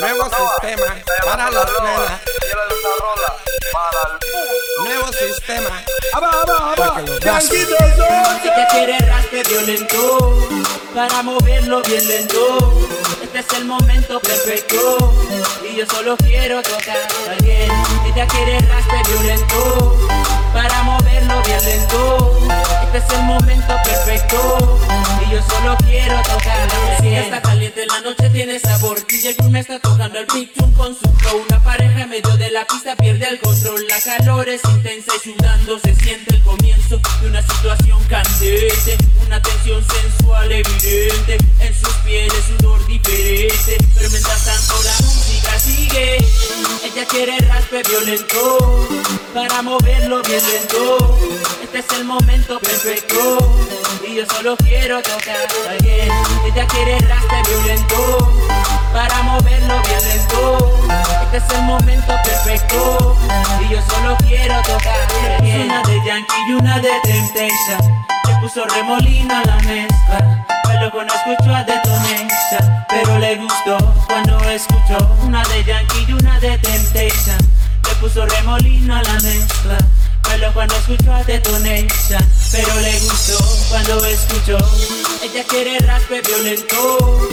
Nuevo sistema para las nenas. Nuevo sistema. Que los gases. Si te quiere raspe violento Para moverlo bien lento. Este es el momento perfecto Y yo solo quiero tocar a alguien. Si te quiere raspe violento Para moverlo bien lento. Este es el momento perfecto Y yo solo quiero tocar a alguien DJ me está tocando el Tune con su flow. Una pareja en medio de la pista pierde el control. La calor es intensa y sudando se siente el comienzo de una situación candente. Una tensión sensual evidente. En sus pieles sudor diferente. Pero mientras tanto la música sigue. Ella quiere raspe violento Para moverlo bien lento. Este es el momento perfecto. Y yo solo quiero tocar a alguien. Ella quiere raspe violento Para moverlo bien lento. Este es el momento perfecto Y yo solo quiero tocar Una de Yankee y una de Temptation Le puso remolino a la mezcla. Pero cuando escuchó a Detonation Pero le gustó cuando escuchó Una de Yankee y una de Temptation Le puso remolino a la mezcla. Pero cuando escuchó a Detonation Pero le gustó cuando escuchó. Ella quiere raspe violento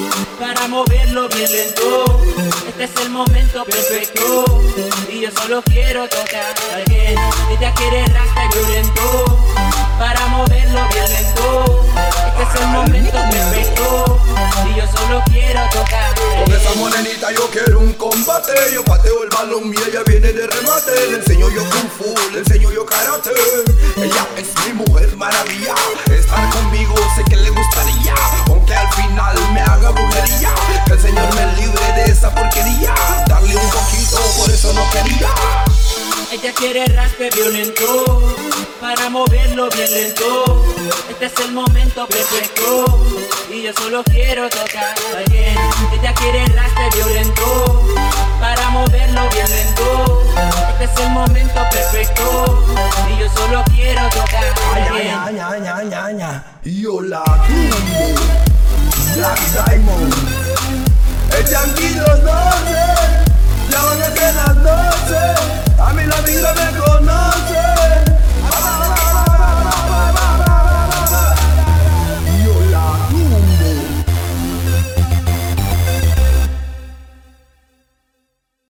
moverlo bien lento. Este es el momento perfecto. Y yo solo quiero tocar alguien. Ella quiere raspe violento Para moverlo bien lento. Este es el momento perfecto. Y yo solo quiero tocar. Con esa morenita yo quiero un combate. Yo pateo el balón y ella viene de remate. Le enseño yo kung fu, le enseño yo karate haga brujería. Que el señor me libre de esa porquería. Darle un poquito, por eso no quería. Ella quiere raspe violento Para moverlo bien lento. Este es el momento perfecto Y yo solo quiero tocar alguien. Ella quiere raspe violento Para moverlo bien lento. Este es el momento perfecto Y yo solo quiero tocar ña. Yo la